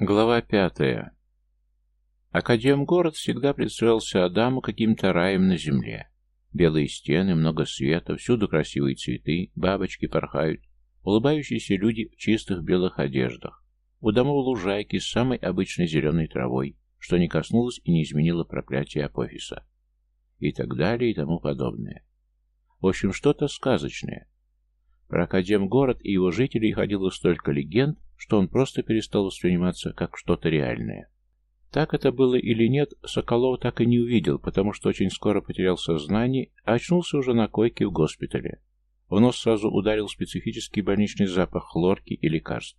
Глава пятая. Академгород всегда представлялся Адаму каким-то раем на земле. Белые стены, много света, всюду красивые цветы, бабочки порхают, улыбающиеся люди в чистых белых одеждах. У домов лужайки с самой обычной зеленой травой, что не коснулось и не изменило проклятие апофиса. И так далее и тому подобное. В общем, что-то сказочное. Про Академгород и его жителей ходило столько легенд, что он просто перестал восприниматься как что-то реальное. Так это было или нет, Соколов так и не увидел, потому что очень скоро потерял сознание, а очнулся уже на койке в госпитале. В нос сразу ударил специфический больничный запах хлорки и лекарств.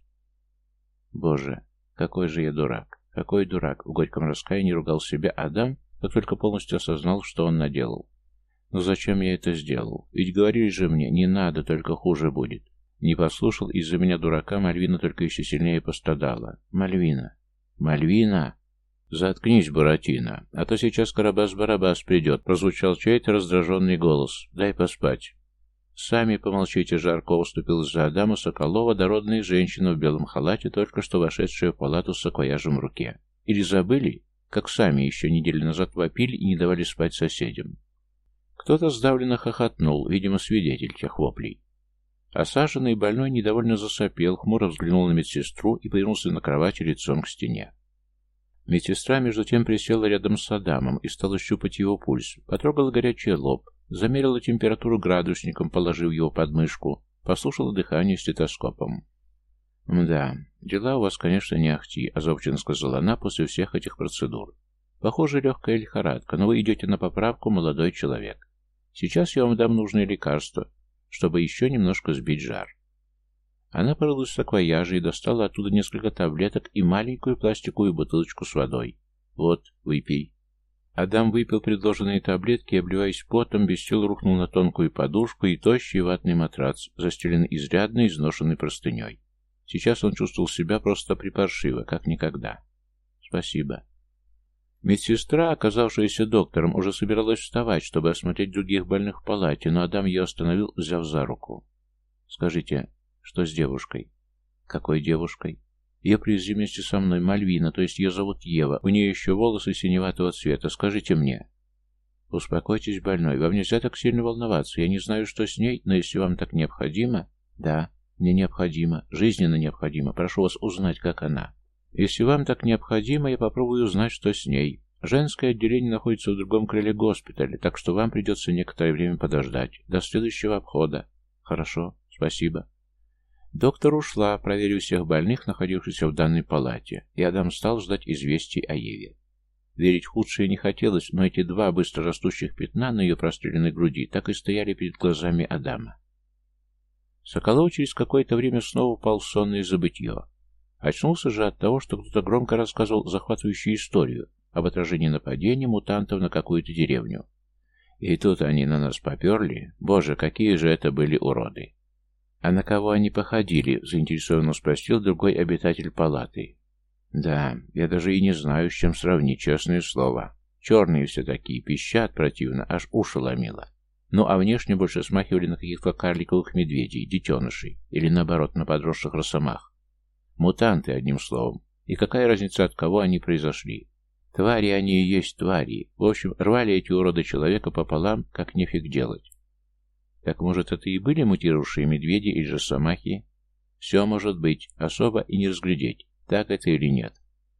Боже, какой же я дурак, какой дурак, в горьком раскаянии ругал себя Адам, как только полностью осознал, что он наделал. Но зачем я это сделал? Ведь говорили же мне, не надо, только хуже будет. Не послушал, из-за меня дурака Мальвина только еще сильнее пострадала. Мальвина! Мальвина! «Заткнись, Буратино, а то сейчас Карабас-Барабас придет», — прозвучал чей-то раздраженный голос. «Дай поспать». «Сами помолчите, жарко уступил за Адама Соколова дородная женщина в белом халате, только что вошедшая в палату с саквояжем в руке. Или забыли, как сами еще неделю назад вопили и не давали спать соседям?» Кто-то сдавленно хохотнул, видимо, свидетель тех воплей. Осаженный больной недовольно засопел, хмуро взглянул на медсестру и повернулся на кровати лицом к стене. Медсестра между тем присела рядом с Адамом и стала щупать его пульс, потрогала горячий лоб, замерила температуру градусником, положив его под мышку, послушала дыхание стетоскопом. «Да, дела у вас, конечно, не ахти», — озабоченно сказала она после всех этих процедур. «Похоже, легкая лихорадка, но вы идете на поправку, молодой человек. Сейчас я вам дам нужные лекарства, чтобы еще немножко сбить жар. Она порылась в саквояже и достала оттуда несколько таблеток и маленькую пластиковую бутылочку с водой. «Вот, выпей». Адам выпил предложенные таблетки и, обливаясь потом, без сил рухнул на тонкую подушку и тощий ватный матрац, застеленный изрядно изношенной простыней. Сейчас он чувствовал себя просто припаршиво, как никогда. «Спасибо». Медсестра, оказавшаяся доктором, уже собиралась вставать, чтобы осмотреть других больных в палате, но Адам ее остановил, взяв за руку. «Скажите, что с девушкой?» «Какой девушкой?» «Ее привезли вместе со мной Мальвина, то есть ее зовут Ева. У нее еще волосы синеватого цвета. Скажите мне». «Успокойтесь, больной. Вам нельзя так сильно волноваться. Я не знаю, что с ней, но если вам так необходимо...» «Да, мне необходимо. Жизненно необходимо. Прошу вас узнать, как она». Если вам так необходимо, я попробую узнать, что с ней. Женское отделение находится в другом крыле госпиталя, так что вам придется некоторое время подождать. До следующего обхода. Хорошо, спасибо. Доктор ушла, проверив всех больных, находившихся в данной палате, и Адам стал ждать известий о Еве. Верить худшее не хотелось, но эти два быстро растущих пятна на ее простреленной груди так и стояли перед глазами Адама. Соколов через какое-то время снова упал в сонное забытье. Очнулся же от того, что кто-то громко рассказывал захватывающую историю об отражении нападения мутантов на какую-то деревню. И тут они на нас поперли. Боже, какие же это были уроды! А на кого они походили? Заинтересованно спросил другой обитатель палаты. Да, я даже и не знаю, с чем сравнить, честное слово. Черные все такие, пищат противно, аж уши ломило. Ну, а внешне больше смахивали на каких-то карликовых медведей, детенышей, или наоборот, на подросших росомах. Мутанты, одним словом. И какая разница, от кого они произошли? Твари они и есть твари. В общем, рвали эти уроды человека пополам, как нефиг делать. Так может, это и были мутировавшие медведи или же самахи? Все может быть, особо и не разглядеть, так это или нет.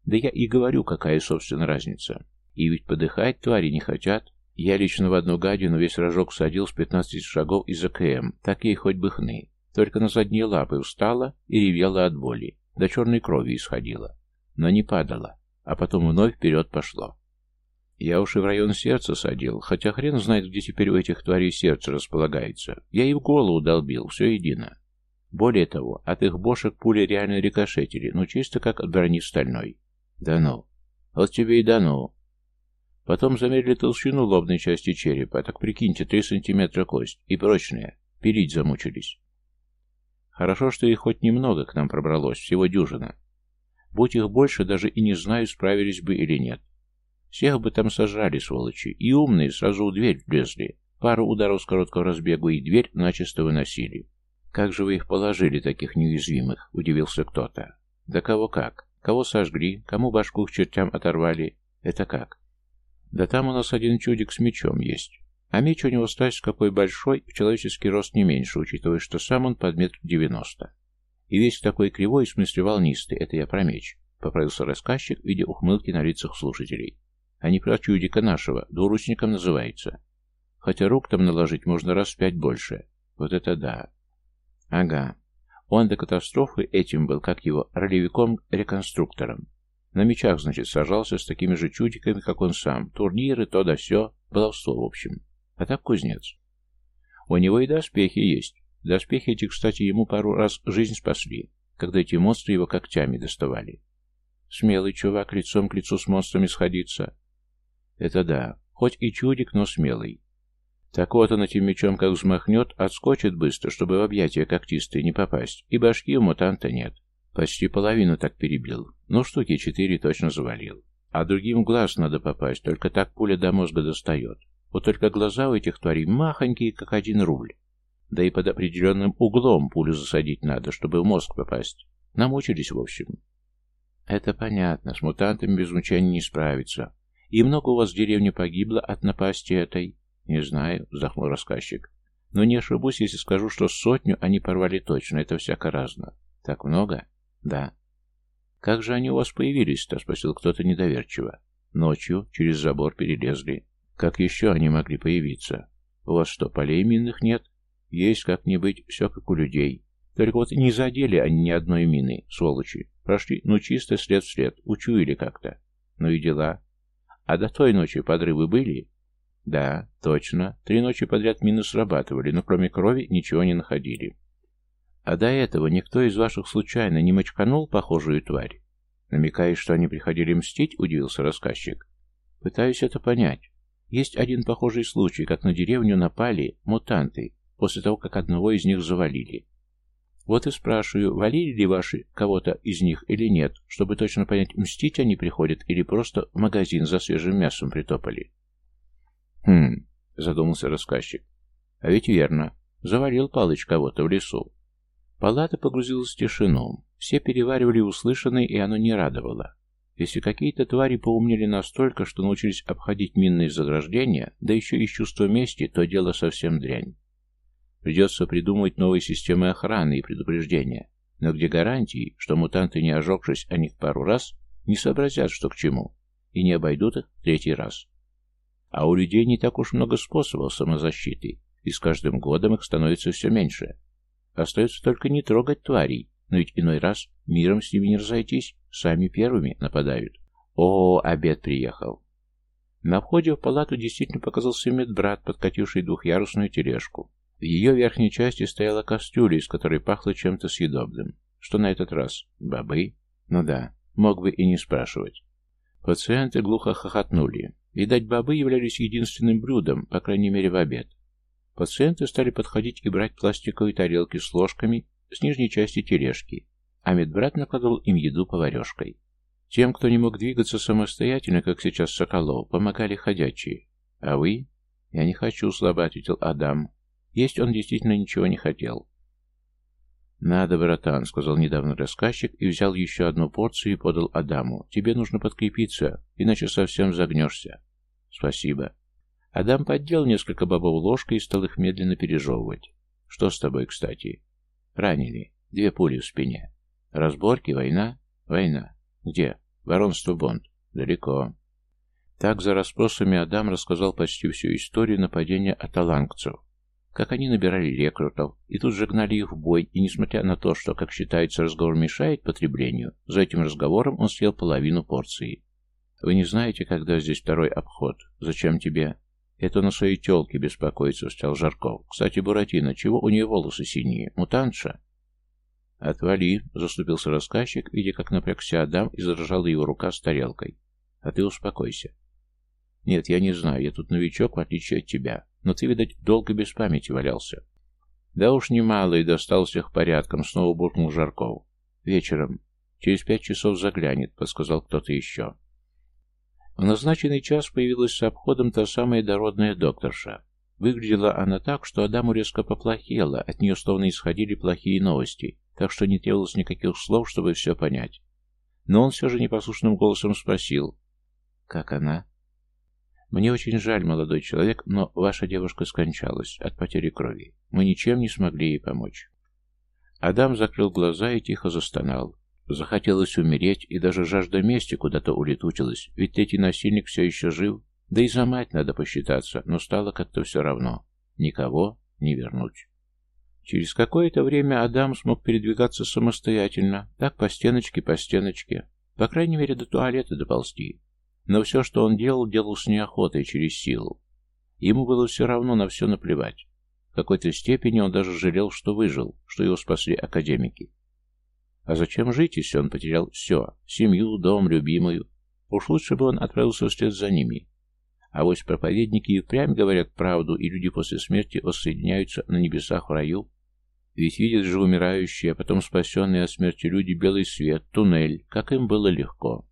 Да я и говорю, какая, собственно, разница. И ведь подыхать твари не хотят. Я лично в одну гадину весь рожок садил с 15 шагов из АКМ, так ей хоть бы хны. Только на задние лапы устала и ревела от боли. До черной крови исходило. Но не падало, а потом вновь вперед пошло. Я уж и в район сердца садил, хотя хрен знает, где теперь у этих тварей сердце располагается. Я и в голову долбил, все едино. Более того, от их бошек пули реально рикошетили, ну чисто как от брони стальной. Да ну. Вот тебе и да ну. Потом замерили толщину лобной части черепа, так прикиньте, три сантиметра кость, и прочная. Пилить замучились. Хорошо, что их хоть немного к нам пробралось, всего дюжина. Будь их больше, даже и не знаю, справились бы или нет. Всех бы там сожрали, сволочи, и умные сразу в дверь влезли. Пару ударов с короткого разбегу и дверь начисто выносили. «Как же вы их положили, таких неуязвимых?» – удивился кто-то. «Да кого как. Кого сожгли, кому башку к чертям оторвали. Это как? Да там у нас один чудик с мечом есть. А меч у него, стась какой большой, в человеческий рост не меньше, учитывая, что сам он под метр девяносто. И весь такой кривой, в смысле волнистый, это я про меч. Поправился рассказчик, видя ухмылки на лицах слушателей. А не про чудика нашего, двуручником называется. Хотя рук там наложить можно раз в пять больше. Вот это да. Ага. Он до катастрофы этим был, как его, ролевиком-реконструктором. На мечах, значит, сажался с такими же чудиками, как он сам. Турниры, то да сё. Баловство, в общем. А так кузнец. У него и доспехи есть. Доспехи эти, кстати, ему пару раз жизнь спасли, когда эти монстры его когтями доставали. Смелый чувак лицом к лицу с монстрами сходиться. Это да, хоть и чудик, но смелый. Так вот он этим мечом как взмахнет, отскочит быстро, чтобы в объятия когтистые не попасть, и башки у мутанта нет. Почти половину так перебил. Ну, штуки четыре точно завалил. А другим глаз надо попасть, только так пуля до мозга достает. Вот только глаза у этих тварей махонькие, как один рубль. Да и под определенным углом пулю засадить надо, чтобы в мозг попасть. Намучились, в общем. Это понятно, с мутантами без мучений не справиться. И много у вас в деревне погибло от напасти этой? Не знаю, вздохнул рассказчик. Но не ошибусь, если скажу, что сотню они порвали точно, это всяко разно. Так много? Да. Как же они у вас появились-то? Спросил кто-то недоверчиво. Ночью через забор перелезли. Как еще они могли появиться? У вас что, полей минных нет? Есть как-нибудь, все как у людей. Только вот не задели они ни одной мины, сволочи. Прошли, ну чисто след в след, учуяли как-то. Ну и дела. А до той ночи подрывы были? Да, точно. Три ночи подряд мины срабатывали, но кроме крови ничего не находили. А до этого никто из ваших случайно не мочканул похожую тварь? Намекаешь, что они приходили мстить, удивился рассказчик. Пытаюсь это понять. Есть один похожий случай, как на деревню напали мутанты, после того, как одного из них завалили. Вот и спрашиваю, валили ли ваши кого-то из них или нет, чтобы точно понять, мстить они приходят или просто в магазин за свежим мясом притопали. Хм, задумался рассказчик. А ведь верно, завалил Палыч кого-то в лесу. Палата погрузилась в тишину. Все переваривали услышанное, и оно не радовало. Если какие-то твари поумнели настолько, что научились обходить минные заграждения, да еще и с чувства мести, то дело совсем дрянь. Придется придумывать новые системы охраны и предупреждения. Но где гарантии, что мутанты, не ожегшись о них пару раз, не сообразят, что к чему, и не обойдут их третий раз? А у людей не так уж много способов самозащиты, и с каждым годом их становится все меньше. Остается только не трогать тварей, но ведь иной раз миром с ними не разойтись, сами первыми нападают. О, обед приехал. На входе в палату действительно показался медбрат, подкативший двухъярусную тележку. В ее верхней части стояла кастрюля, из которой пахло чем-то съедобным. Что на этот раз? Бобы? Ну да, мог бы и не спрашивать. Пациенты глухо хохотнули. Видать, бобы являлись единственным блюдом, по крайней мере в обед. Пациенты стали подходить и брать пластиковые тарелки с ложками с нижней части тележки, а медбрат накладывал им еду поварешкой. Тем, кто не мог двигаться самостоятельно, как сейчас Соколов, помогали ходячие. А вы? Я не хочу, слабо ответил Адам. Есть он действительно ничего не хотел. «Надо, братан», — сказал недавно рассказчик и взял еще одну порцию и подал Адаму. «Тебе нужно подкрепиться, иначе совсем загнешься». «Спасибо». Адам поддел несколько бобов ложкой и стал их медленно пережевывать. «Что с тобой, кстати?» Ранили. Две пули в спине. Разборки, война? Война. Где? Воронство Бонд. Далеко. Так за расспросами Адам рассказал почти всю историю нападения аталангцев. Как они набирали рекрутов и тут же гнали их в бой, и несмотря на то, что, как считается, разговор мешает потреблению, за этим разговором он съел половину порции. «Вы не знаете, когда здесь второй обход? Зачем тебе?» «Это на своей тёлке беспокоится», — встрял Жарков. «Кстати, Буратино, чего у нее волосы синие? Мутантша?» «Отвали», — заступился рассказчик, видя, как напрягся Адам и задрожала его рука с тарелкой. «А ты успокойся». «Нет, я не знаю, я тут новичок, в отличие от тебя. Но ты, видать, долго без памяти валялся». «Да уж немало, и достал всех порядком», — снова буркнул Жарков. «Вечером. Через пять часов заглянет», — подсказал кто-то еще. В назначенный час появилась с обходом та самая дородная докторша. Выглядела она так, что Адаму резко поплохело, от нее словно исходили плохие новости, так что не требовалось никаких слов, чтобы все понять. Но он все же непослушным голосом спросил. «Как она?» «Мне очень жаль, молодой человек, но ваша девушка скончалась от потери крови. Мы ничем не смогли ей помочь». Адам закрыл глаза и тихо застонал. Захотелось умереть, и даже жажда мести куда-то улетучилась, ведь третий насильник все еще жив, да и за мать надо посчитаться, но стало как-то все равно. Никого не вернуть. Через какое-то время Адам смог передвигаться самостоятельно, так по стеночке, по стеночке, по крайней мере до туалета доползти. Но все, что он делал, делал с неохотой, через силу. Ему было все равно на все наплевать. В какой-то степени он даже жалел, что выжил, что его спасли академики. А зачем жить, если он потерял все? Семью, дом, любимую. Уж лучше бы он отправился вслед за ними. А вот проповедники и впрямь говорят правду, и люди после смерти воссоединяются на небесах в раю. Ведь видят же умирающие, а потом спасенные от смерти люди белый свет, туннель, как им было легко.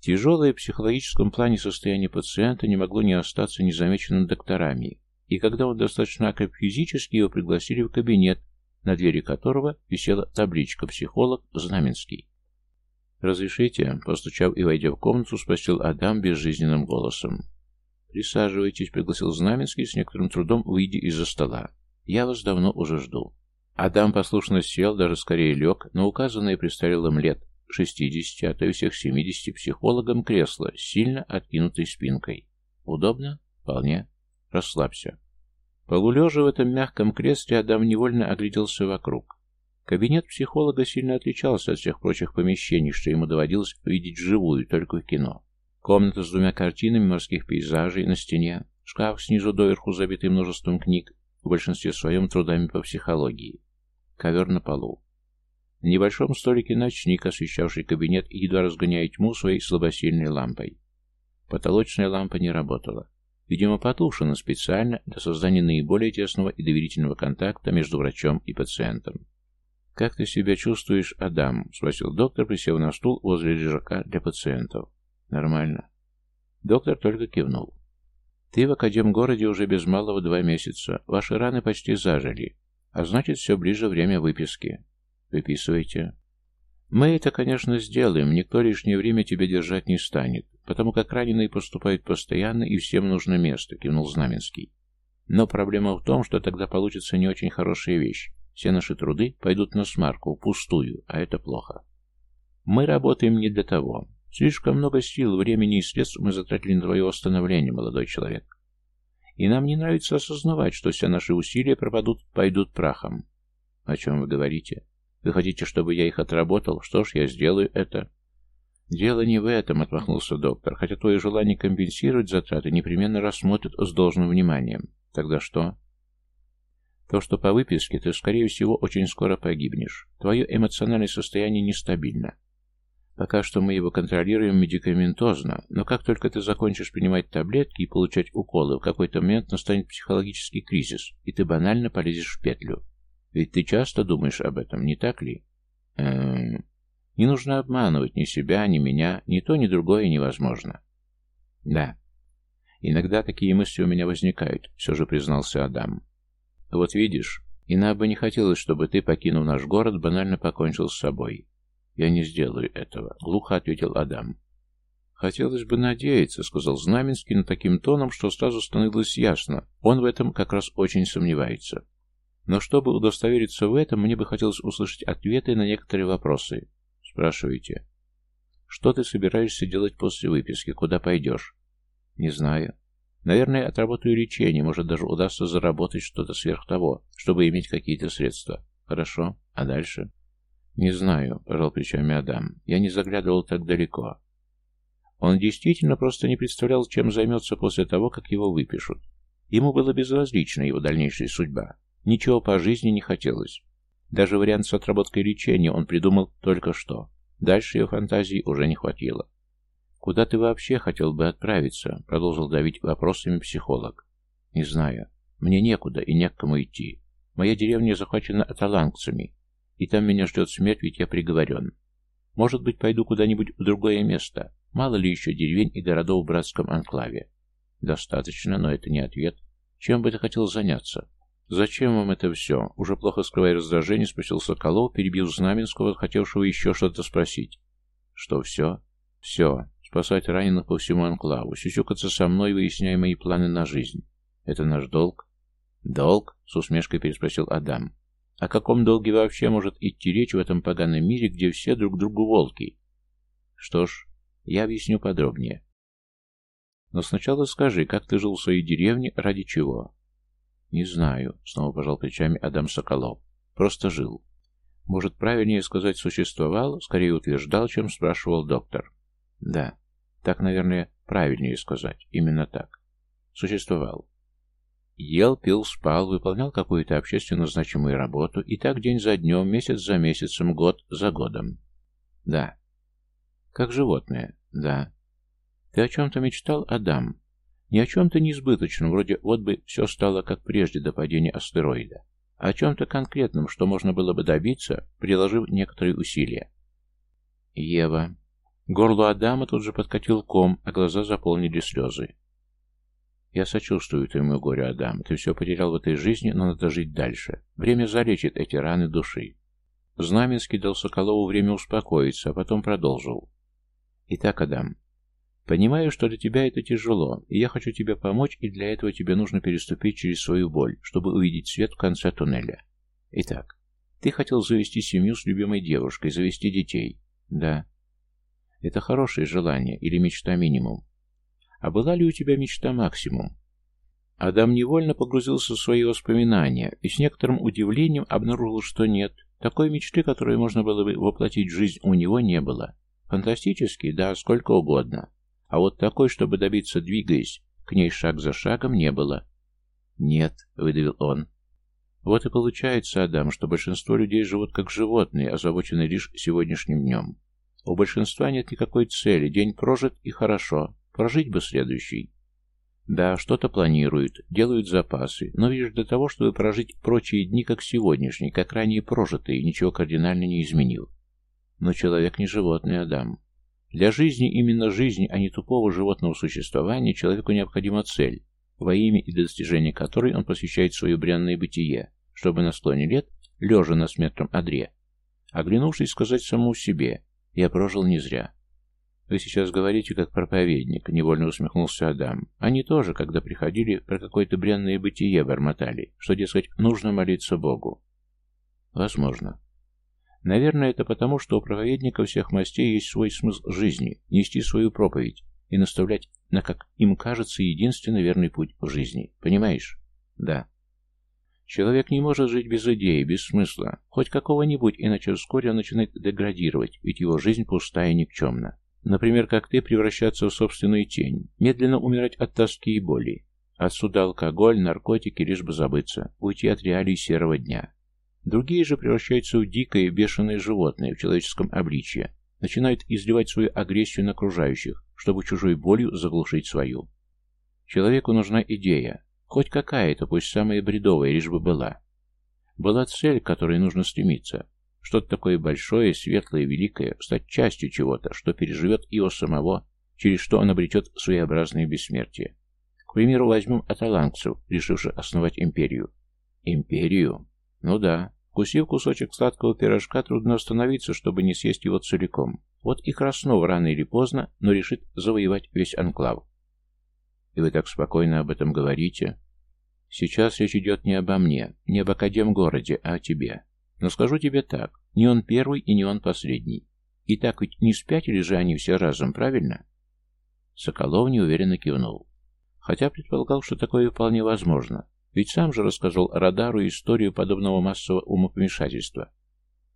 Тяжелое в психологическом плане состояние пациента не могло не остаться незамеченным докторами, и когда он достаточно окреп физически, его пригласили в кабинет, на двери которого висела табличка «Психолог Знаменский». «Разрешите?» — постучав и войдя в комнату, спросил Адам безжизненным голосом. «Присаживайтесь», — пригласил Знаменский с некоторым трудом, выйдя из-за стола. «Я вас давно уже жду». Адам послушно сел, даже скорее лег, на указанное престарелым лет 60, а то и всех 70 психологам кресло сильно откинутой спинкой. Удобно? Вполне. Расслабься. Полулежа в этом мягком кресле, Адам невольно огляделся вокруг. Кабинет психолога сильно отличался от всех прочих помещений, что ему доводилось видеть вживую, только в кино. Комната с двумя картинами морских пейзажей на стене, шкаф снизу доверху забитый множеством книг, в большинстве своем трудами по психологии. Ковер на полу. На небольшом столике ночник, освещавший кабинет едва разгоняя тьму своей слабосильной лампой. Потолочная лампа не работала. Видимо, потушена специально для создания наиболее тесного и доверительного контакта между врачом и пациентом. «Как ты себя чувствуешь, Адам?» — спросил доктор, присев на стул возле лежака для пациентов. «Нормально». Доктор только кивнул. «Ты в Академгороде уже без малого два месяца. Ваши раны почти зажили. А значит, все ближе время выписки. Выписывайте. Мы это, конечно, сделаем, никто лишнее время тебя держать не станет, потому как раненые поступают постоянно, и всем нужно место, кивнул Знаменский. Но проблема в том, что тогда получится не очень хорошая вещь. Все наши труды пойдут на смарку, пустую, а это плохо. Мы работаем не для того. Слишком много сил, времени и средств мы затратили на твое восстановление, молодой человек. И нам не нравится осознавать, что все наши усилия пропадут, пойдут прахом. О чем вы говорите? Вы хотите, чтобы я их отработал? Что ж, я сделаю это. Дело не в этом, отмахнулся доктор, хотя твое желание компенсировать затраты непременно рассмотрят с должным вниманием. Тогда что? То, что по выписке ты, скорее всего, очень скоро погибнешь. Твое эмоциональное состояние нестабильно. Пока что мы его контролируем медикаментозно, но как только ты закончишь принимать таблетки и получать уколы, в какой-то момент настанет психологический кризис, и ты банально полезешь в петлю. Ведь ты часто думаешь об этом, не так ли? Эм... Не нужно обманывать ни себя, ни меня, ни то, ни другое невозможно. Да. Иногда такие мысли у меня возникают, все же признался Адам. Вот видишь, и нам бы не хотелось, чтобы ты, покинув наш город, банально покончил с собой. «Я не сделаю этого», — глухо ответил Адам. «Хотелось бы надеяться», — сказал Знаменский, но таким тоном, что сразу становилось ясно. Он в этом как раз очень сомневается. Но чтобы удостовериться в этом, мне бы хотелось услышать ответы на некоторые вопросы. Спрашивайте. Что ты собираешься делать после выписки? Куда пойдешь? Не знаю. Наверное, отработаю лечение, может, даже удастся заработать что-то сверх того, чтобы иметь какие-то средства. Хорошо. А дальше? «Не знаю», — пожал плечами Адам. «Я не заглядывал так далеко». Он действительно просто не представлял, чем займется после того, как его выпишут. Ему было безразлично его дальнейшая судьба. Ничего по жизни не хотелось. Даже вариант с отработкой лечения он придумал только что. Дальше ее фантазии уже не хватило. «Куда ты вообще хотел бы отправиться?» — продолжил давить вопросами психолог. «Не знаю. Мне некуда и не к кому идти. Моя деревня захвачена аталангцами, и там меня ждет смерть, ведь я приговорен. Может быть, пойду куда-нибудь в другое место. Мало ли еще деревень и городов в братском анклаве. Достаточно, но это не ответ. Чем бы ты хотел заняться? Зачем вам это все? Уже плохо скрывая раздражение, спросил Соколов, перебил Знаменского, хотевшего еще что-то спросить. Что, все? Все. Спасать раненых по всему анклаву, сюсюкаться со мной, выясняя мои планы на жизнь. Это наш долг? Долг? С усмешкой переспросил Адам. О каком долге вообще может идти речь в этом поганом мире, где все друг другу волки? Что ж, я объясню подробнее. Но сначала скажи, как ты жил в своей деревне, ради чего? Не знаю, снова пожал плечами Адам Соколов. Просто жил. Может, правильнее сказать «существовал», скорее утверждал, чем спрашивал доктор. Да, так, наверное, правильнее сказать. Именно так. Существовал. Ел, пил, спал, выполнял какую-то общественно значимую работу, и так день за днем, месяц за месяцем, год за годом. Да. Как животное. Да. Ты о чем-то мечтал, Адам? Не о чем-то неизбыточном, вроде вот бы все стало как прежде до падения астероида, а о чем-то конкретном, что можно было бы добиться, приложив некоторые усилия. Ева. Горло Адама тут же подкатил ком, а глаза заполнили слезы. Я сочувствую твоему горю, Адам. Ты все потерял в этой жизни, но надо жить дальше. Время залечит эти раны души. Знаменский дал Соколову время успокоиться, а потом продолжил. Итак, Адам, понимаю, что для тебя это тяжело, и я хочу тебе помочь, и для этого тебе нужно переступить через свою боль, чтобы увидеть свет в конце туннеля. Итак, ты хотел завести семью с любимой девушкой, завести детей. Да. Это хорошее желание или мечта минимум. А была ли у тебя мечта максимум? Адам невольно погрузился в свои воспоминания и с некоторым удивлением обнаружил, что нет. Такой мечты, которую можно было бы воплотить в жизнь, у него не было. Фантастический, да, сколько угодно. А вот такой, чтобы добиться, двигаясь, к ней шаг за шагом не было. «Нет», — выдавил он. Вот и получается, Адам, что большинство людей живут как животные, озабочены лишь сегодняшним днем. У большинства нет никакой цели, день прожит и хорошо, Прожить бы следующий. Да, что-то планируют, делают запасы, но лишь для того, чтобы прожить прочие дни, как сегодняшний, как ранее прожитые, ничего кардинально не изменил. Но человек не животный, Адам. Для жизни, именно жизни, а не тупого животного существования, человеку необходима цель, во имя и достижения которой он посвящает свое бренное бытие, чтобы на склоне лет, лежа на смертном одре, оглянувшись, сказать самому себе «Я прожил не зря». «Вы сейчас говорите, как проповедник», — невольно усмехнулся Адам. «Они тоже, когда приходили, про какое-то бренное бытие бормотали, что, дескать, нужно молиться Богу». «Возможно. Наверное, это потому, что у проповедника всех мастей есть свой смысл жизни, нести свою проповедь и наставлять на, как им кажется, единственно верный путь в жизни. Понимаешь? Да. Человек не может жить без идеи, без смысла, хоть какого-нибудь, иначе вскоре он начинает деградировать, ведь его жизнь пустая и никчемна. Например, как ты превращаться в собственную тень, медленно умирать от тоски и боли. Отсюда алкоголь, наркотики, лишь бы забыться, уйти от реалий серого дня. Другие же превращаются в дикое, бешеное животное в человеческом обличье, начинают изливать свою агрессию на окружающих, чтобы чужой болью заглушить свою. Человеку нужна идея, хоть какая-то, пусть самая бредовая, лишь бы была. Была цель, к которой нужно стремиться, что-то такое большое, светлое, великое, стать частью чего-то, что переживет его самого, через что он обретет своеобразное бессмертие. К примеру, возьмем аталангцев, решивших основать империю. Империю? Ну да. Вкусив кусочек сладкого пирожка, трудно остановиться, чтобы не съесть его целиком. Вот и Краснов рано или поздно, но решит завоевать весь анклав. И вы так спокойно об этом говорите? Сейчас речь идет не обо мне, не об Академгороде, а о тебе. Но скажу тебе так, не он первый и не он последний. И так ведь не спятили же они все разом, правильно? Соколов неуверенно кивнул. Хотя предполагал, что такое вполне возможно. Ведь сам же рассказал Радару историю подобного массового умопомешательства.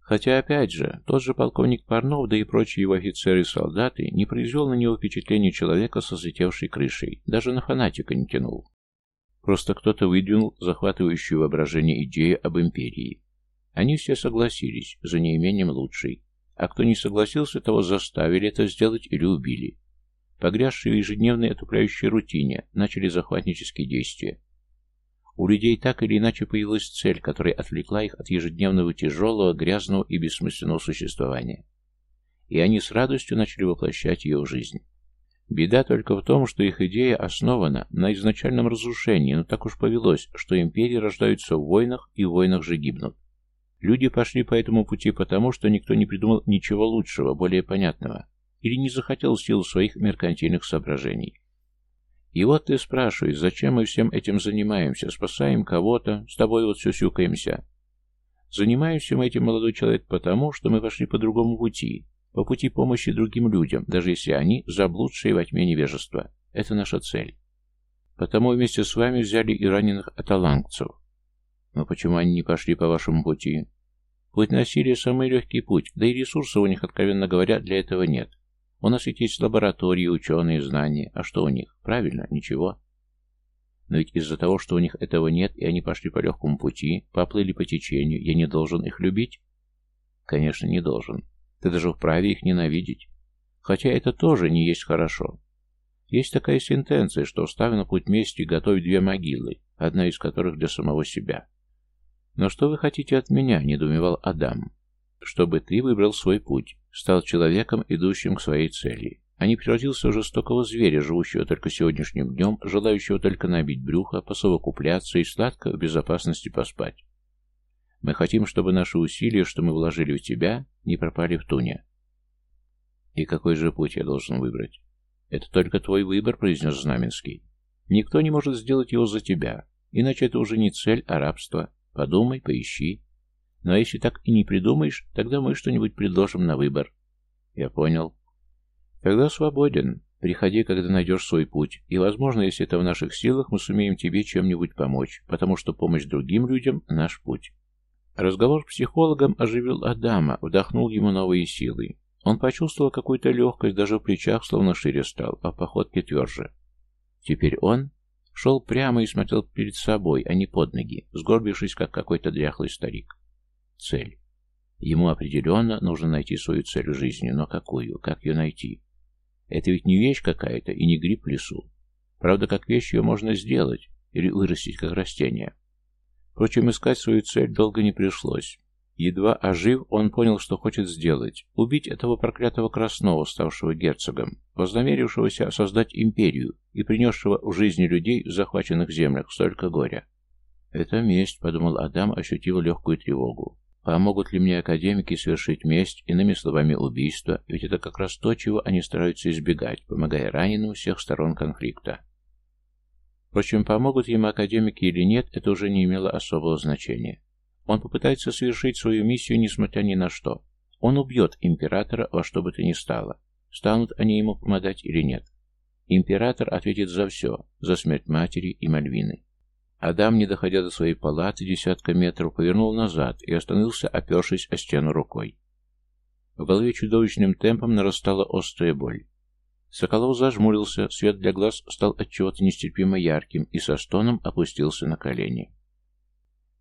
Хотя, опять же, тот же полковник Парнов, да и прочие его офицеры и солдаты не произвел на него впечатление человека со взлетевшей крышей, даже на фанатика не тянул. Просто кто-то выдвинул захватывающую воображение идею об империи. Они все согласились, за неимением лучшей. А кто не согласился, того заставили это сделать или убили. Погрязшие в ежедневной отупляющей рутине, начали захватнические действия. У людей так или иначе появилась цель, которая отвлекла их от ежедневного тяжелого, грязного и бессмысленного существования. И они с радостью начали воплощать ее в жизнь. Беда только в том, что их идея основана на изначальном разрушении, но так уж повелось, что империи рождаются в войнах и в войнах же гибнут. Люди пошли по этому пути потому, что никто не придумал ничего лучшего, более понятного. или не захотел в силу своих меркантильных соображений. И вот ты спрашиваешь, зачем мы всем этим занимаемся, спасаем кого-то, с тобой вот сюсюкаемся. Занимаемся мы этим, молодой человек, потому, что мы пошли по другому пути, по пути помощи другим людям, даже если они заблудшие во тьме невежества. Это наша цель. Потому вместе с вами взяли и раненых аталангцев. Но почему они не пошли по вашему пути? Путь насилия – самый легкий путь, да и ресурсов у них, откровенно говоря, для этого нет. У нас ведь есть лаборатории, ученые, знания. А что у них? Правильно, ничего. Но ведь из-за того, что у них этого нет, и они пошли по легкому пути, поплыли по течению, я не должен их любить? Конечно, не должен. Ты даже вправе их ненавидеть. Хотя это тоже не есть хорошо. Есть такая сентенция, что встав на путь мести, готовь две могилы, одна из которых для самого себя. «Но что вы хотите от меня?» — недоумевал Адам. «Чтобы ты выбрал свой путь, стал человеком, идущим к своей цели, а не превратился в жестокого зверя, живущего только сегодняшним днем, желающего только набить брюхо, посовокупляться и сладко в безопасности поспать. Мы хотим, чтобы наши усилия, что мы вложили в тебя, не пропали в туне». «И какой же путь я должен выбрать?» «Это только твой выбор», — произнес Знаменский. «Никто не может сделать его за тебя, иначе это уже не цель, а рабство». Подумай, поищи. Но если так и не придумаешь, тогда мы что-нибудь предложим на выбор. Я понял. Тогда свободен. Приходи, когда найдешь свой путь. И, возможно, если это в наших силах, мы сумеем тебе чем-нибудь помочь, потому что помощь другим людям – наш путь. Разговор с психологом оживил Адама, вдохнул ему новые силы. Он почувствовал какую-то легкость, даже в плечах словно шире стал, а в походке тверже. Теперь он Шел прямо и смотрел перед собой, а не под ноги, сгорбившись, как какой-то дряхлый старик. Цель. Ему определенно нужно найти свою цель в жизни, но какую? Как ее найти? Это ведь не вещь какая-то и не гриб в лесу. Правда, как вещь ее можно сделать или вырастить как растение. Впрочем, искать свою цель долго не пришлось. Едва ожив, он понял, что хочет сделать. Убить этого проклятого Краснова, ставшего герцогом, вознамерившегося создать империю и принесшего в жизни людей в захваченных землях столько горя. «Это месть», — подумал Адам, ощутив легкую тревогу. «Помогут ли мне академики совершить месть, иными словами убийство? Ведь это как раз то, чего они стараются избегать, помогая раненым всех сторон конфликта». Впрочем, помогут ему академики или нет, это уже не имело особого значения. Он попытается совершить свою миссию, несмотря ни на что. Он убьет императора во что бы то ни стало. Станут они ему помогать или нет. Император ответит за все, за смерть матери и Мальвины. Адам, не доходя до своей палаты десятка метров, повернул назад и остановился, опершись о стену рукой. В голове чудовищным темпом нарастала острая боль. Соколов зажмурился, свет для глаз стал отчего-то нестерпимо ярким и со стоном опустился на колени.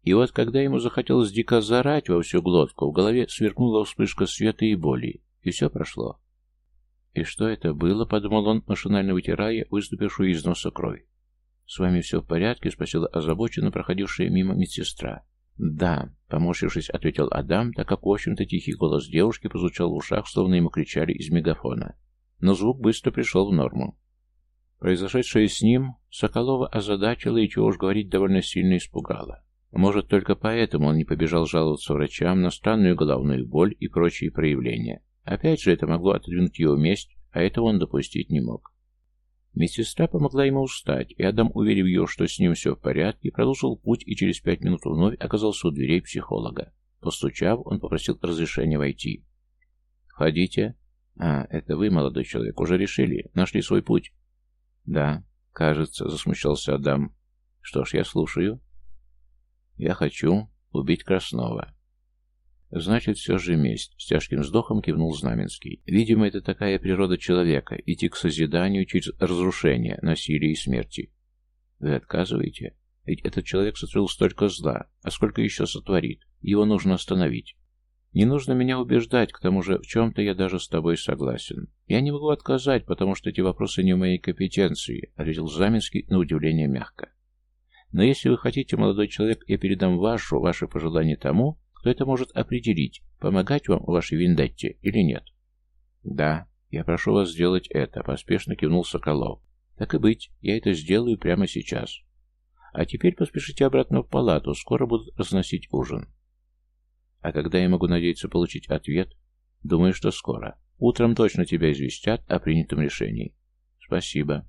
И вот, когда ему захотелось дико зарать во всю глотку, в голове сверкнула вспышка света и боли, и все прошло. «И что это было?» — подумал он, машинально вытирая выступившую из носа кровь. «С вами все в порядке?» — спросила озабоченно проходившая мимо медсестра. «Да», — поморщившись, ответил Адам, так как, в общем-то, тихий голос девушки прозвучал в ушах, словно ему кричали из мегафона. Но звук быстро пришел в норму. Произошедшее с ним Соколова озадачило и, чего уж говорить, довольно сильно испугало. Может, только поэтому он не побежал жаловаться врачам на странную головную боль и прочие проявления. Опять же, это могло отодвинуть его месть, а этого он допустить не мог. Медсестра помогла ему устать, и Адам, уверив ее, что с ним все в порядке, продолжил путь и через пять минут вновь оказался у дверей психолога. Постучав, он попросил разрешения войти. «Входите». «А, это вы, молодой человек, уже решили? Нашли свой путь?» «Да, кажется», — засмущался Адам. «Что ж, я слушаю». Я хочу убить Краснова. Значит, все же месть. С тяжким вздохом кивнул Знаменский. Видимо, это такая природа человека, идти к созиданию через разрушение, насилие и смерти. Вы отказываете? Ведь этот человек сотворил столько зла, а сколько еще сотворит. Его нужно остановить. Не нужно меня убеждать, к тому же в чем-то я даже с тобой согласен. Я не могу отказать, потому что эти вопросы не в моей компетенции, ответил Заменский на удивление мягко. Но если вы хотите, молодой человек, я передам вашу, ваше пожелание тому, кто это может определить, помогать вам в вашей вендетте или нет. Да, я прошу вас сделать это, поспешно кивнул Соколов. Так и быть, я это сделаю прямо сейчас. А теперь поспешите обратно в палату, скоро будут разносить ужин. А когда я могу надеяться получить ответ? Думаю, что скоро. Утром точно тебя известят о принятом решении. Спасибо.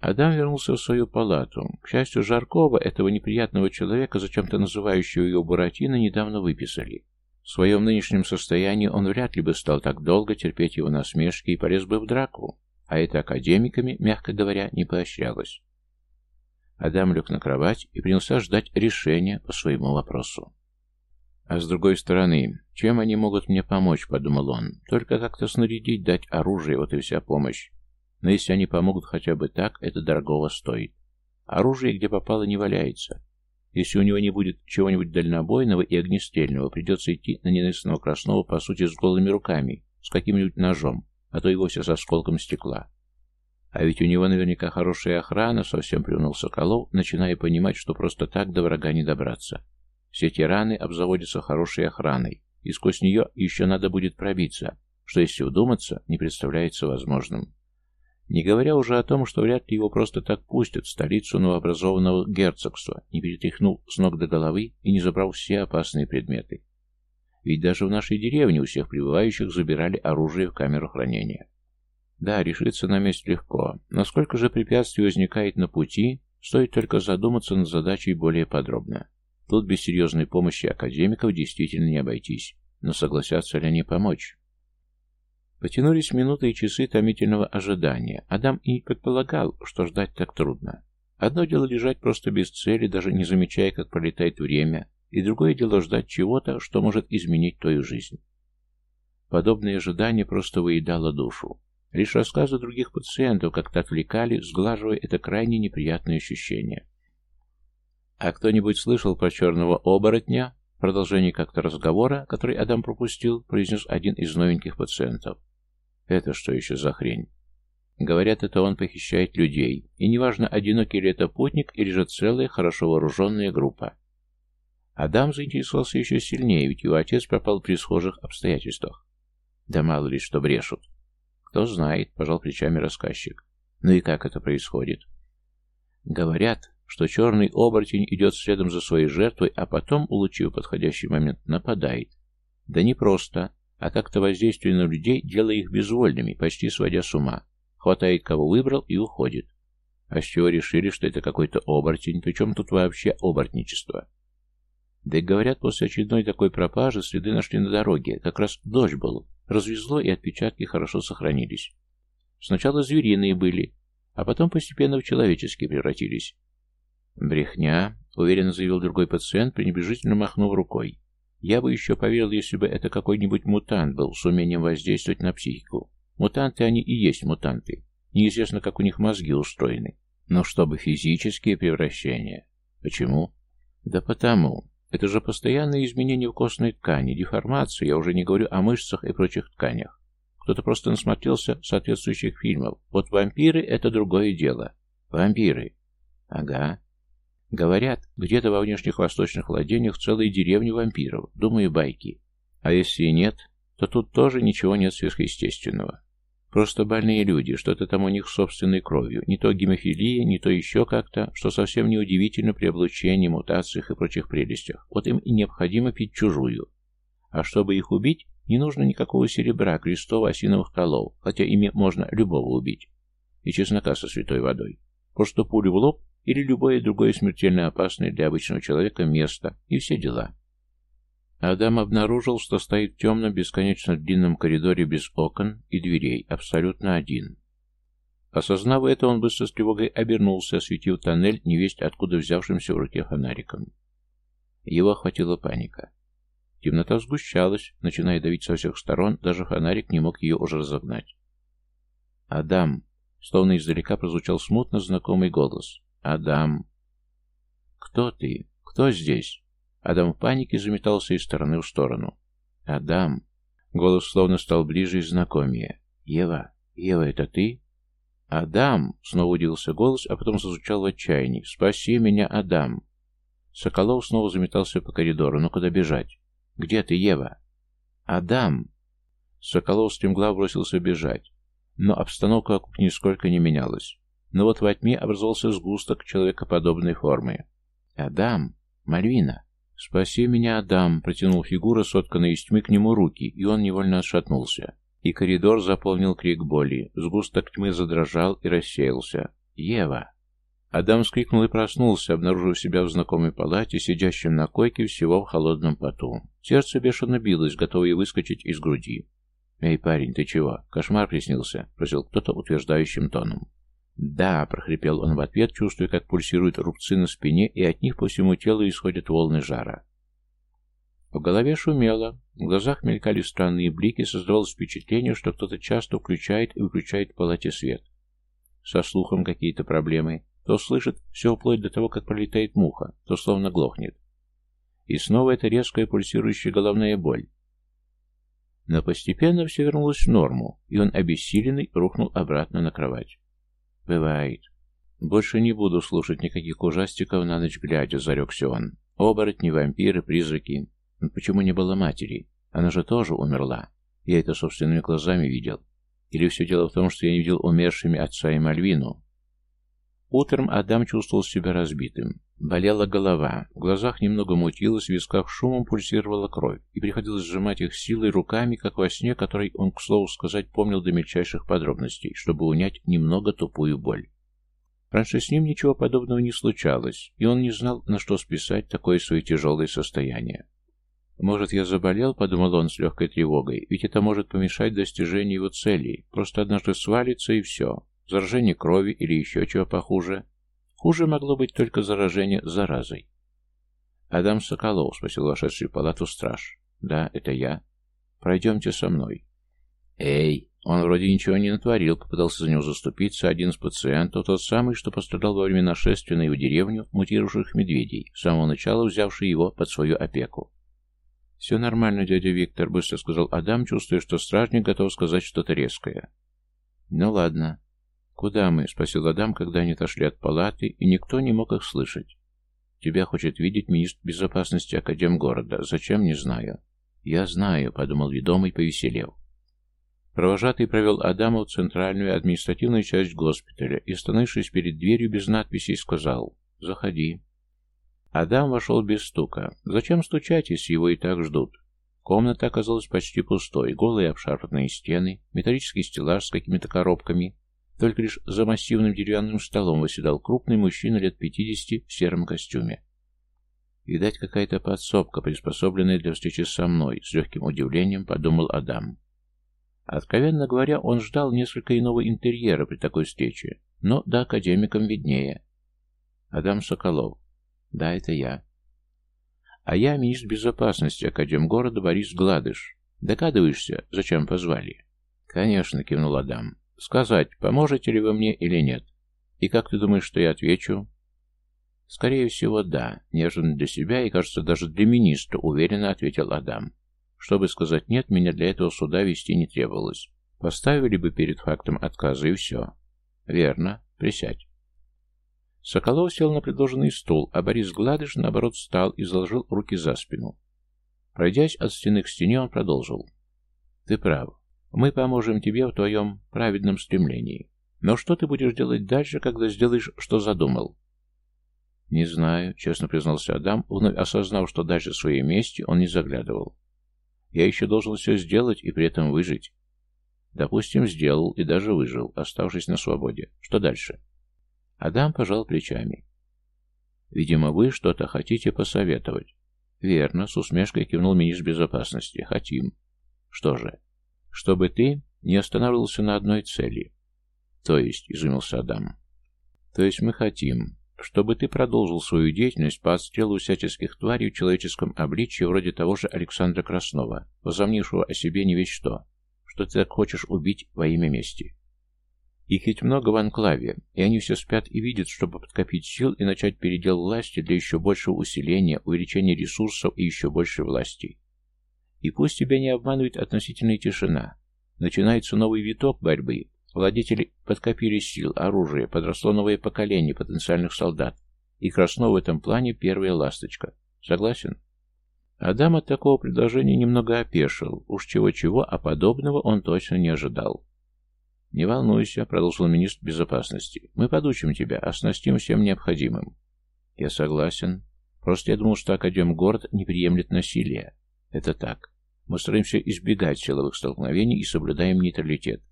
Адам вернулся в свою палату. К счастью, Жаркова, этого неприятного человека, зачем-то называющего его Буратино, недавно выписали. В своем нынешнем состоянии он вряд ли бы стал так долго терпеть его насмешки и полез бы в драку, а это академиками, мягко говоря, не поощрялось. Адам лег на кровать и принялся ждать решения по своему вопросу. А с другой стороны, чем они могут мне помочь, подумал он. Только как-то снарядить, дать оружие, вот и вся помощь. Но если они помогут хотя бы так, это дорогого стоит. Оружие, где попало, не валяется. Если у него не будет чего-нибудь дальнобойного и огнестрельного, придется идти на ненавистного красного, по сути, с голыми руками, с каким-нибудь ножом, а то и вовсе с осколком стекла. А ведь у него наверняка хорошая охрана, совсем плюнул Соколов, начиная понимать, что просто так до врага не добраться. Все тираны обзаводятся хорошей охраной, и сквозь нее еще надо будет пробиться, что, если вдуматься, не представляется возможным. Не говоря уже о том, что вряд ли его просто так пустят в столицу новообразованного герцогства, не перетряхнул с ног до головы и не забрал все опасные предметы. Ведь даже в нашей деревне у всех прибывающих забирали оружие в камеру хранения. Да, решиться на месте легко. Насколько же препятствий возникает на пути, стоит только задуматься над задачей более подробно. Тут без серьезной помощи академиков действительно не обойтись. Но согласятся ли они помочь? Потянулись минуты и часы томительного ожидания. Адам и не предполагал, что ждать так трудно. Одно дело лежать просто без цели, даже не замечая, как пролетает время, и другое дело ждать чего-то, что может изменить твою жизнь. Подобное ожидание просто выедало душу. Лишь рассказы других пациентов как-то отвлекали, сглаживая это крайне неприятное ощущение. «А кто-нибудь слышал про черного оборотня?» В продолжении как-то разговора, который Адам пропустил, произнес один из новеньких пациентов. «Это что еще за хрень?» Говорят, это он похищает людей, и неважно, одинокий ли это путник или же целая, хорошо вооруженная группа. Адам заинтересовался еще сильнее, ведь его отец пропал при схожих обстоятельствах. Да мало ли что брешут. Кто знает, пожал плечами рассказчик. Ну и как это происходит? Говорят, что черный оборотень идет следом за своей жертвой, а потом, улучив подходящий момент, нападает. Да не просто, а как-то воздействие на людей, делая их безвольными, почти сводя с ума. Хватает, кого выбрал, и уходит. А с чего решили, что это какой-то оборотень? Причем тут вообще оборотничество? Да и говорят, после очередной такой пропажи следы нашли на дороге. Как раз дождь был. Развезло, и отпечатки хорошо сохранились. Сначала звериные были, а потом постепенно в человеческие превратились. «Брехня», — уверенно заявил другой пациент, пренебрежительно махнув рукой. «Я бы еще поверил, если бы это какой-нибудь мутант был с умением воздействовать на психику. Мутанты они и есть мутанты. Неизвестно, как у них мозги устроены. Но чтобы физические превращения. Почему? Да потому. Это же постоянные изменения в костной ткани, деформация, я уже не говорю о мышцах и прочих тканях. Кто-то просто насмотрелся соответствующих фильмов. Вот вампиры — это другое дело. Вампиры. Ага. Говорят, где-то во внешних восточных владениях целые деревни вампиров, думаю, байки. А если и нет, то тут тоже ничего нет сверхъестественного. Просто больные люди, что-то там у них собственной кровью, не то гемофилия, не то еще как-то, что совсем неудивительно при облучении, мутациях и прочих прелестях. Вот им и необходимо пить чужую. А чтобы их убить, не нужно никакого серебра, крестов, осиновых колов, хотя ими можно любого убить. И чеснока со святой водой. Просто пулю в лоб или любое другое смертельно опасное для обычного человека место, и все дела. Адам обнаружил, что стоит в темном, бесконечно длинном коридоре без окон и дверей, абсолютно один. Осознав это, он быстро с тревогой обернулся, осветив тоннель, невесть откуда взявшимся в руке фонариком. Его охватила паника. Темнота сгущалась, начиная давить со всех сторон, даже фонарик не мог ее уже разогнать. «Адам!» Словно издалека прозвучал смутно знакомый голос. «Адам!» «Кто ты? Кто здесь?» Адам в панике заметался из стороны в сторону. «Адам!» Голос словно стал ближе и знакомее. «Ева! Ева, это ты?» «Адам!» — снова удивился голос, а потом зазвучал в отчаянии. «Спаси меня, Адам!» Соколов снова заметался по коридору. «Ну куда бежать?» «Где ты, Ева?» «Адам!» Соколов стремглав бросился бежать. Но обстановка вокруг нисколько не менялась. Но вот во тьме образовался сгусток человекоподобной формы. «Адам! Мальвина!» «Спаси меня, Адам!» — протянул фигура, сотканная из тьмы к нему руки, и он невольно отшатнулся. И коридор заполнил крик боли. Сгусток тьмы задрожал и рассеялся. «Ева!» Адам вскрикнул и проснулся, обнаружив себя в знакомой палате, сидящем на койке всего в холодном поту. Сердце бешено билось, готовое выскочить из груди. «Эй, парень, ты чего? Кошмар приснился?» — просил кто-то утверждающим тоном. «Да», — прохрипел он в ответ, чувствуя, как пульсируют рубцы на спине, и от них по всему телу исходят волны жара. В голове шумело, в глазах мелькали странные блики, создавалось впечатление, что кто-то часто включает и выключает в палате свет. Со слухом какие-то проблемы. То слышит все вплоть до того, как пролетает муха, то словно глохнет. И снова эта резкая пульсирующая головная боль. Но постепенно все вернулось в норму, и он, обессиленный, рухнул обратно на кровать. Бывает. Больше не буду слушать никаких ужастиков на ночь глядя, зарекся он. Оборотни, вампиры, призраки. Но почему не было матери? Она же тоже умерла. Я это собственными глазами видел. Или все дело в том, что я не видел умершими отца и Мальвину? Утром Адам чувствовал себя разбитым. Болела голова, в глазах немного мутилось, в висках шумом пульсировала кровь, и приходилось сжимать их силой руками, как во сне, который он, к слову сказать, помнил до мельчайших подробностей, чтобы унять немного тупую боль. Раньше с ним ничего подобного не случалось, и он не знал, на что списать такое свое тяжелое состояние. «Может, я заболел?» — подумал он с легкой тревогой. «Ведь это может помешать достижению его целей. Просто однажды свалится и все. Заражение крови или еще чего похуже. Хуже могло быть только заражение заразой». «Адам Соколов», — спросил вошедший в палату страж. «Да, это я. Пройдемте со мной». «Эй!» Он вроде ничего не натворил, попытался за него заступиться один из пациентов, тот самый, что пострадал во время нашествия на его деревню мутировавших медведей, с самого начала взявший его под свою опеку. «Все нормально, дядя Виктор», — быстро сказал Адам, чувствуя, что стражник готов сказать что-то резкое. «Ну ладно». «Куда мы?» — спросил Адам, когда они отошли от палаты, и никто не мог их слышать. «Тебя хочет видеть министр безопасности Академгорода. Зачем, не знаю». «Я знаю», — подумал ведомый, повеселев. Провожатый провел Адама в центральную административную часть госпиталя и, остановившись перед дверью без надписей, сказал «Заходи». Адам вошел без стука. Зачем стучать, если его и так ждут? Комната оказалась почти пустой, голые обшарпанные стены, металлический стеллаж с какими-то коробками. Только лишь за массивным деревянным столом восседал крупный мужчина лет пятидесяти в сером костюме. Видать, какая-то подсобка, приспособленная для встречи со мной, с легким удивлением подумал Адам. Откровенно говоря, он ждал несколько иного интерьера при такой встрече, но да академикам виднее. Адам Соколов, да, это я. А я министр безопасности Академгорода Борис Гладыш. Догадываешься, зачем позвали? Конечно, кивнул Адам. Сказать, поможете ли вы мне или нет? И как ты думаешь, что я отвечу? Скорее всего, да. Неожиданно для себя и, кажется, даже для министра, уверенно ответил Адам. Чтобы сказать «нет», меня для этого суда вести не требовалось. Поставили бы перед фактом отказа и все. Верно. Присядь. Соколов сел на предложенный стул, а Борис Гладыш, наоборот, встал и заложил руки за спину. Пройдясь от стены к стене, он продолжил. «Ты прав. Мы поможем тебе в твоем праведном стремлении. Но что ты будешь делать дальше, когда сделаешь, что задумал?» «Не знаю», — честно признался Адам, вновь осознав, что дальше своей мести он не заглядывал. «Я еще должен все сделать и при этом выжить». «Допустим, сделал и даже выжил, оставшись на свободе. Что дальше?» Адам пожал плечами. «Видимо, вы что-то хотите посоветовать». «Верно», — с усмешкой кивнул министр безопасности. «Хотим». «Что же?» «Чтобы ты не останавливался на одной цели». «То есть», — изумился Адам. «То есть мы хотим, чтобы ты продолжил свою деятельность по отстрелу всяческих тварей в человеческом обличье, вроде того же Александра Краснова, возомнившего о себе не весь что, что ты так хочешь убить во имя мести». Их ведь много в анклаве, и они все спят и видят, чтобы подкопить сил и начать передел власти для еще большего усиления, увеличения ресурсов и еще большей власти. И пусть тебя не обманывает относительная тишина. Начинается новый виток борьбы. Владетели подкопили сил, оружие, подросло новое поколение потенциальных солдат. И Краснов в этом плане первая ласточка. Согласен? Адам от такого предложения немного опешил. Уж чего-чего, а подобного он точно не ожидал. «Не волнуйся», — продолжил министр безопасности. «Мы подучим тебя, оснастим всем необходимым». «Я согласен. Просто я думал, что Академгород не приемлет насилия. Это так. Мы стараемся избегать силовых столкновений и соблюдаем нейтралитет.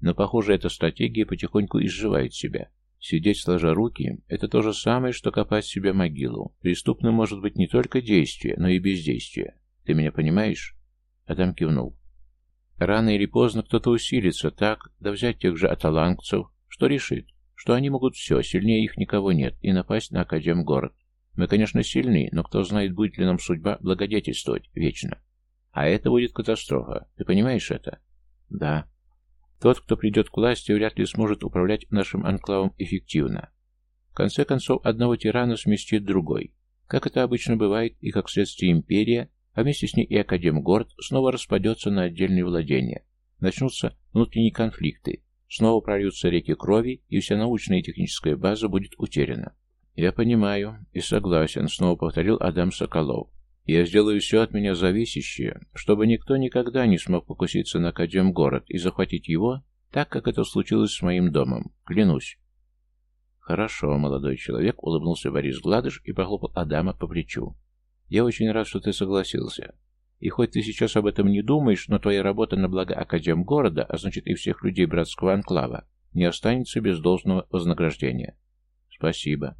Но, похоже, эта стратегия потихоньку изживает себя. Сидеть сложа руки – это то же самое, что копать себе могилу. Преступным может быть не только действие, но и бездействие. Ты меня понимаешь? Адам кивнул. Рано или поздно кто-то усилится, так, да взять тех же аталангцев, что решит, что они могут все, сильнее их никого нет, и напасть на Академгород. Мы, конечно, сильны, но кто знает, будет ли нам судьба благодетельствовать вечно. А это будет катастрофа. Ты понимаешь это? Да. Тот, кто придет к власти, вряд ли сможет управлять нашим анклавом эффективно. В конце концов, одного тирана сместит другой. Как это обычно бывает, и как следствие империя, а вместе с ней и Академгород, снова распадется на отдельные владения. Начнутся внутренние конфликты, снова прольются реки крови, и вся научная и техническая база будет утеряна. «Я понимаю и согласен», — снова повторил Адам Соколов. «Я сделаю все от меня зависящее, чтобы никто никогда не смог покуситься на Академгород и захватить его, так, как это случилось с моим домом. Клянусь». «Хорошо, молодой человек», — улыбнулся Борис Гладыш и похлопал Адама по плечу. «Я очень рад, что ты согласился. И хоть ты сейчас об этом не думаешь, но твоя работа на благо Академгорода, а значит и всех людей братского анклава, не останется без должного вознаграждения». «Спасибо».